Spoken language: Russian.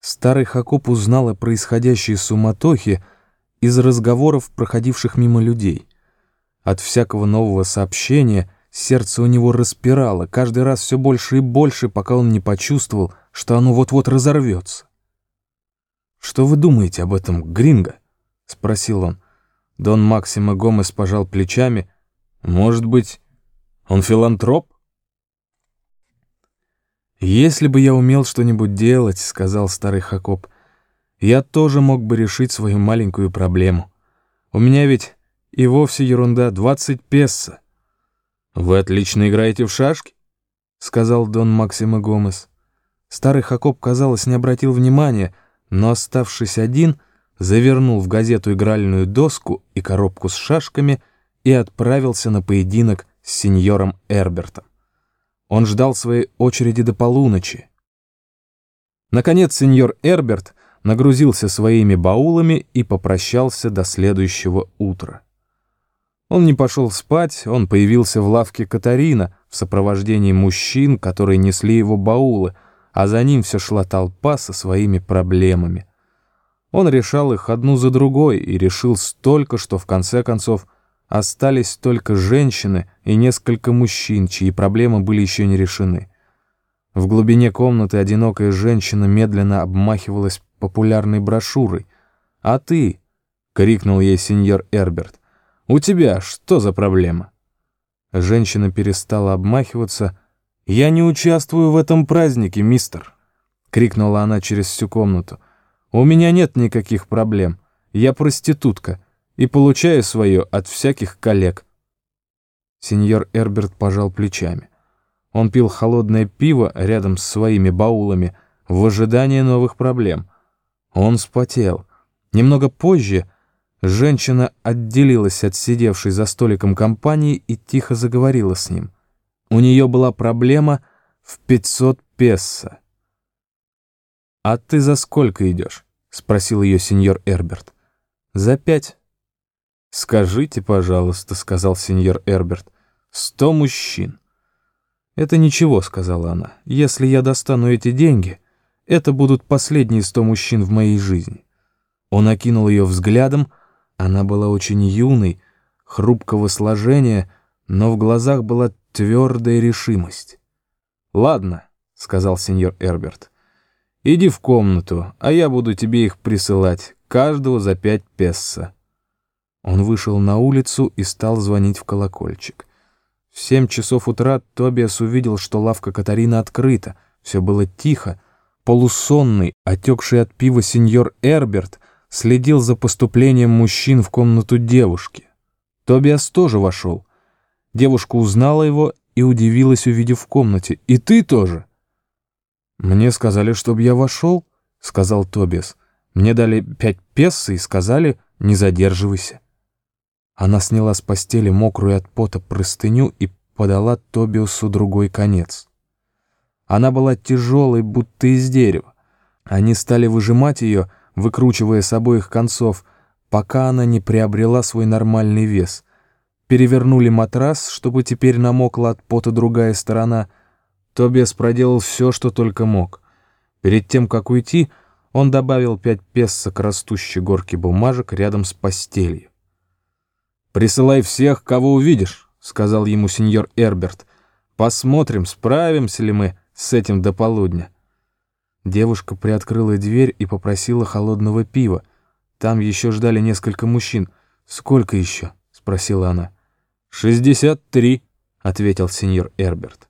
Старый Хакоп узнал о происходящей суматохе из разговоров, проходивших мимо людей. От всякого нового сообщения сердце у него распирало, каждый раз все больше и больше, пока он не почувствовал, что оно вот-вот разорвется. «Что вы думаете об этом, Гринго?» — спросил он. Дон Максимо Гомес пожал плечами. «Может быть, он филантроп?» «Если бы я умел что-нибудь делать, — сказал старый Хакоп, — я тоже мог бы решить свою маленькую проблему. У меня ведь и вовсе ерунда, двадцать песо». «Вы отлично играете в шашки?» — сказал Дон Максимо Гомес. Старый Хакоп, казалось, не обратил внимания, но, оставшись один, завернул в газету игральную доску и коробку с шашками и отправился на поединок с сеньором Эрбертом. Он ждал своей очереди до полуночи. Наконец сеньор Эрберт нагрузился своими баулами и попрощался до следующего утра. Он не пошел спать, он появился в лавке Катарина в сопровождении мужчин, которые несли его баулы, а за ним все шла толпа со своими проблемами. Он решал их одну за другой и решил столько, что в конце концов – Остались только женщины и несколько мужчин, чьи проблемы были еще не решены. В глубине комнаты одинокая женщина медленно обмахивалась популярной брошюрой. «А ты?» — крикнул ей сеньор Эрберт. «У тебя что за проблема?» Женщина перестала обмахиваться. «Я не участвую в этом празднике, мистер!» — крикнула она через всю комнату. «У меня нет никаких проблем. Я проститутка и получаю свое от всяких коллег. Сеньор Эрберт пожал плечами. Он пил холодное пиво рядом с своими баулами в ожидании новых проблем. Он спотел. Немного позже женщина отделилась от сидевшей за столиком компании и тихо заговорила с ним. У нее была проблема в 500 песо. «А ты за сколько идешь?» — спросил ее сеньор Эрберт. «За пять». «Скажите, пожалуйста», — сказал сеньор Эрберт, — «сто мужчин». «Это ничего», — сказала она. «Если я достану эти деньги, это будут последние сто мужчин в моей жизни». Он окинул ее взглядом. Она была очень юной, хрупкого сложения, но в глазах была твердая решимость. «Ладно», — сказал сеньор Эрберт, — «иди в комнату, а я буду тебе их присылать, каждого за пять песо». Он вышел на улицу и стал звонить в колокольчик. В семь часов утра Тобиас увидел, что лавка Катарина открыта. Все было тихо. Полусонный, отекший от пива сеньор Эрберт следил за поступлением мужчин в комнату девушки. Тобиас тоже вошел. Девушка узнала его и удивилась, увидев в комнате. «И ты тоже?» «Мне сказали, чтобы я вошел», — сказал Тобиас. «Мне дали пять песо и сказали, не задерживайся». Она сняла с постели мокрую от пота простыню и подала Тобиусу другой конец. Она была тяжелой, будто из дерева. Они стали выжимать ее, выкручивая с обоих концов, пока она не приобрела свой нормальный вес. Перевернули матрас, чтобы теперь намокла от пота другая сторона. Тобиас проделал все, что только мог. Перед тем, как уйти, он добавил пять песо к растущей горке бумажек рядом с постелью. «Присылай всех, кого увидишь», — сказал ему сеньор Эрберт. «Посмотрим, справимся ли мы с этим до полудня». Девушка приоткрыла дверь и попросила холодного пива. Там еще ждали несколько мужчин. «Сколько еще?» — спросила она. «Шестьдесят три», — ответил сеньор Эрберт.